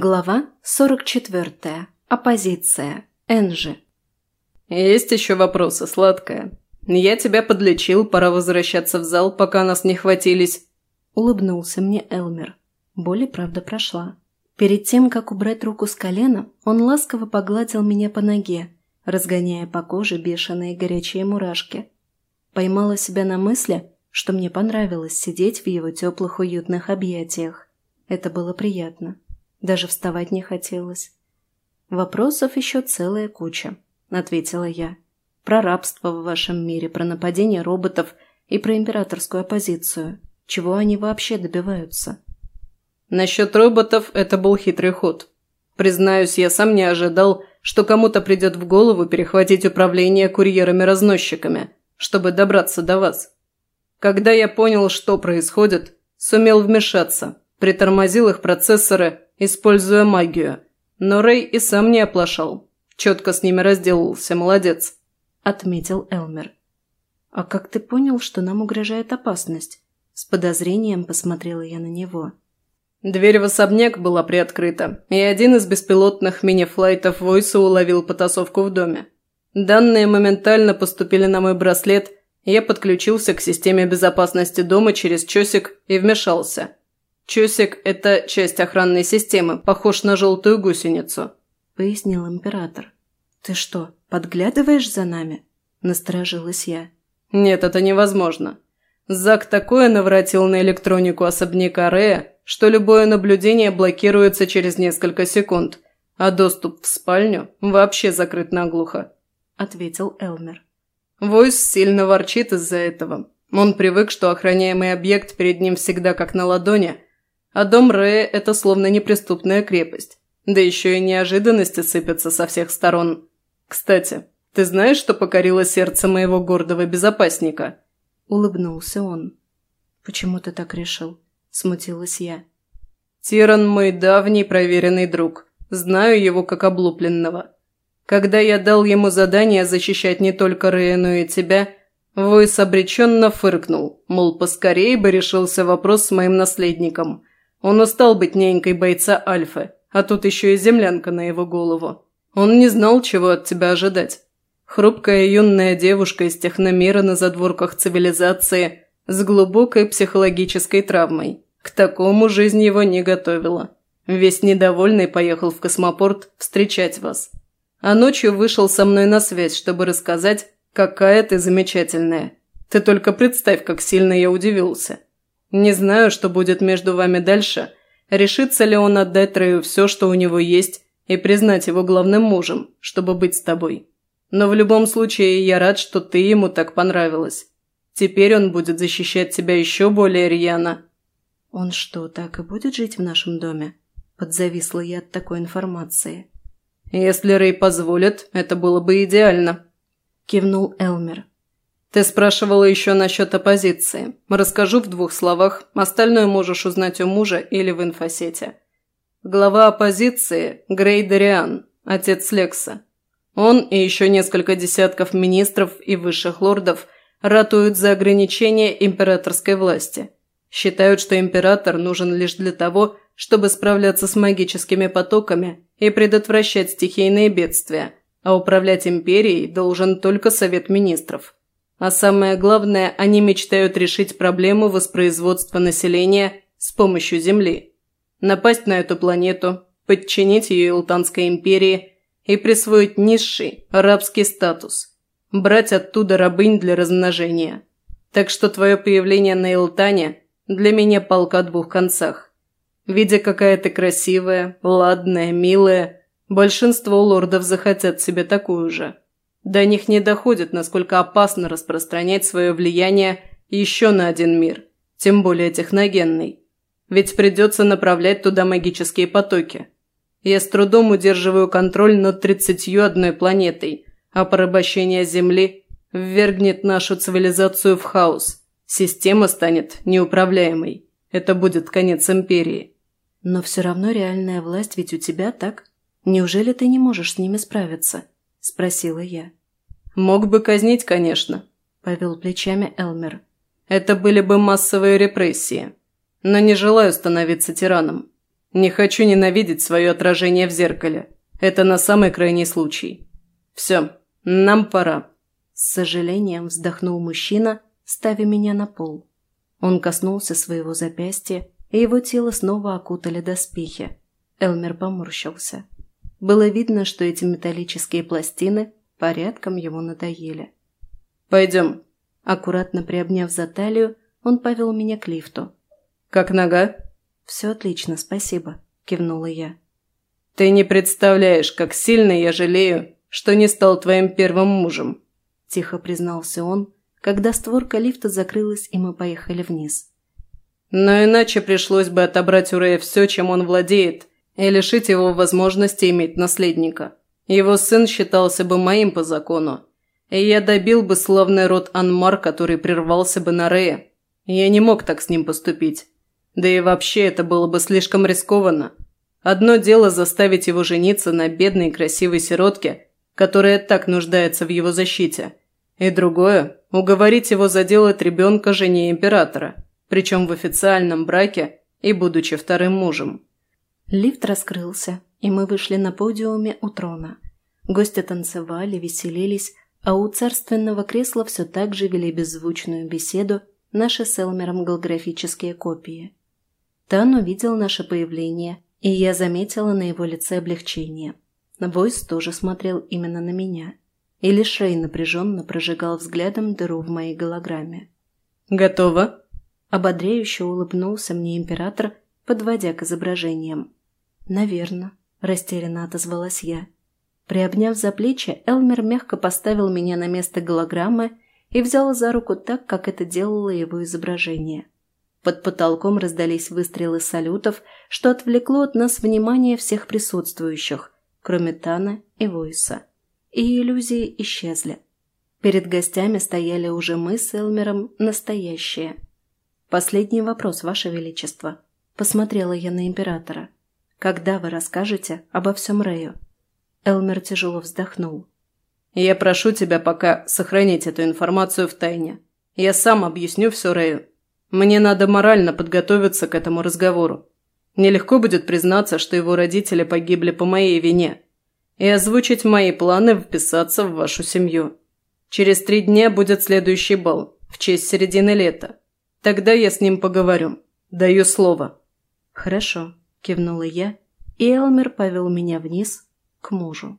Глава 44. Оппозиция. Энжи. «Есть еще вопросы, сладкая. Я тебя подлечил, пора возвращаться в зал, пока нас не хватились». Улыбнулся мне Элмер. Боль и правда прошла. Перед тем, как убрать руку с колена, он ласково погладил меня по ноге, разгоняя по коже бешеные горячие мурашки. Поймала себя на мысли, что мне понравилось сидеть в его теплых уютных объятиях. Это было приятно. Даже вставать не хотелось. «Вопросов еще целая куча», — ответила я. «Про рабство в вашем мире, про нападение роботов и про императорскую оппозицию. Чего они вообще добиваются?» «Насчет роботов это был хитрый ход. Признаюсь, я сам не ожидал, что кому-то придет в голову перехватить управление курьерами-разносчиками, чтобы добраться до вас. Когда я понял, что происходит, сумел вмешаться, притормозил их процессоры используя магию. Но Рэй и сам не оплошал. Четко с ними разделался, молодец», – отметил Элмер. «А как ты понял, что нам угрожает опасность?» С подозрением посмотрела я на него. Дверь в особняк была приоткрыта, и один из беспилотных мини-флайтов Войса уловил потасовку в доме. Данные моментально поступили на мой браслет, я подключился к системе безопасности дома через часик и вмешался. «Чусик – это часть охранной системы, похож на желтую гусеницу», – пояснил император. «Ты что, подглядываешь за нами?» – насторожилась я. «Нет, это невозможно. Зак такое наворотил на электронику особняка Рея, что любое наблюдение блокируется через несколько секунд, а доступ в спальню вообще закрыт наглухо», – ответил Элмер. Войс сильно ворчит из-за этого. Он привык, что охраняемый объект перед ним всегда как на ладони – а дом Рэя – это словно неприступная крепость. Да еще и неожиданности сыпятся со всех сторон. Кстати, ты знаешь, что покорило сердце моего гордого безопасника?» Улыбнулся он. «Почему ты так решил?» – смутилась я. «Тиран мой давний проверенный друг. Знаю его как облупленного. Когда я дал ему задание защищать не только Рэя, но и тебя, Войс обреченно фыркнул, мол, поскорее бы решился вопрос с моим наследником. Он устал быть нянькой бойца Альфы, а тут еще и землянка на его голову. Он не знал, чего от тебя ожидать. Хрупкая юная девушка из техномира на задворках цивилизации с глубокой психологической травмой. К такому жизнь его не готовила. Весь недовольный поехал в космопорт встречать вас. А ночью вышел со мной на связь, чтобы рассказать, какая ты замечательная. Ты только представь, как сильно я удивился. Не знаю, что будет между вами дальше. Решится ли он отдать Рэю все, что у него есть, и признать его главным мужем, чтобы быть с тобой. Но в любом случае я рад, что ты ему так понравилась. Теперь он будет защищать тебя еще более рьяно». «Он что, так и будет жить в нашем доме?» Подзависла я от такой информации. «Если Рэй позволит, это было бы идеально», – кивнул Элмер. «Ты спрашивала еще насчет оппозиции. Расскажу в двух словах, остальное можешь узнать у мужа или в инфосете. Глава оппозиции – Грей Дориан, отец Лекса. Он и еще несколько десятков министров и высших лордов ратуют за ограничение императорской власти. Считают, что император нужен лишь для того, чтобы справляться с магическими потоками и предотвращать стихийные бедствия, а управлять империей должен только Совет Министров – а самое главное, они мечтают решить проблему воспроизводства населения с помощью Земли. Напасть на эту планету, подчинить ее Илтанской империи и присвоить низший арабский статус. Брать оттуда рабынь для размножения. Так что твое появление на Илтане для меня палка о двух концах. Видя, какая ты красивая, ладная, милая, большинство лордов захотят себе такую же. До них не доходит, насколько опасно распространять свое влияние еще на один мир, тем более техногенный. Ведь придется направлять туда магические потоки. Я с трудом удерживаю контроль над 31 планетой, а порабощение Земли ввергнет нашу цивилизацию в хаос. Система станет неуправляемой. Это будет конец Империи. Но все равно реальная власть ведь у тебя, так? Неужели ты не можешь с ними справиться? – спросила я. «Мог бы казнить, конечно», – повел плечами Элмер. «Это были бы массовые репрессии. Но не желаю становиться тираном. Не хочу ненавидеть свое отражение в зеркале. Это на самый крайний случай. Все, нам пора». С сожалением вздохнул мужчина, ставя меня на пол. Он коснулся своего запястья, и его тело снова окутали доспехи. Элмер поморщился. Было видно, что эти металлические пластины порядком ему надоели. «Пойдем». Аккуратно приобняв за талию, он повел меня к лифту. «Как нога?» «Все отлично, спасибо», – кивнула я. «Ты не представляешь, как сильно я жалею, что не стал твоим первым мужем», – тихо признался он, когда створка лифта закрылась и мы поехали вниз. «Но иначе пришлось бы отобрать у Рэя все, чем он владеет, и лишить его возможности иметь наследника. Его сын считался бы моим по закону, и я добил бы славный род Анмар, который прервался бы на Рэя. Я не мог так с ним поступить. Да и вообще это было бы слишком рискованно. Одно дело заставить его жениться на бедной красивой сиротке, которая так нуждается в его защите – и другое – уговорить его заделать ребенка жене императора, причем в официальном браке и будучи вторым мужем. Лифт раскрылся, и мы вышли на подиуме у трона. Гости танцевали, веселились, а у царственного кресла все так же вели беззвучную беседу наши с Элмером голографические копии. Тан увидел наше появление, и я заметила на его лице облегчение. Войс тоже смотрел именно на меня – и лишь Рэй напряженно прожигал взглядом дыру в моей голограмме. «Готово?» Ободряюще улыбнулся мне император, подводя к изображениям. «Наверно», – растерянно отозвалась я. Приобняв за плечи, Элмер мягко поставил меня на место голограммы и взял за руку так, как это делало его изображение. Под потолком раздались выстрелы салютов, что отвлекло от нас внимание всех присутствующих, кроме Тана и Войса и иллюзии исчезли. Перед гостями стояли уже мы с Элмером настоящие. «Последний вопрос, Ваше Величество», – посмотрела я на императора. «Когда вы расскажете обо всем Рэю?» Элмер тяжело вздохнул. «Я прошу тебя пока сохранить эту информацию в тайне. Я сам объясню все Рэю. Мне надо морально подготовиться к этому разговору. Нелегко будет признаться, что его родители погибли по моей вине и озвучить мои планы вписаться в вашу семью. Через три дня будет следующий бал, в честь середины лета. Тогда я с ним поговорю. Даю слово». «Хорошо», – кивнула я, и Элмер повел меня вниз к мужу.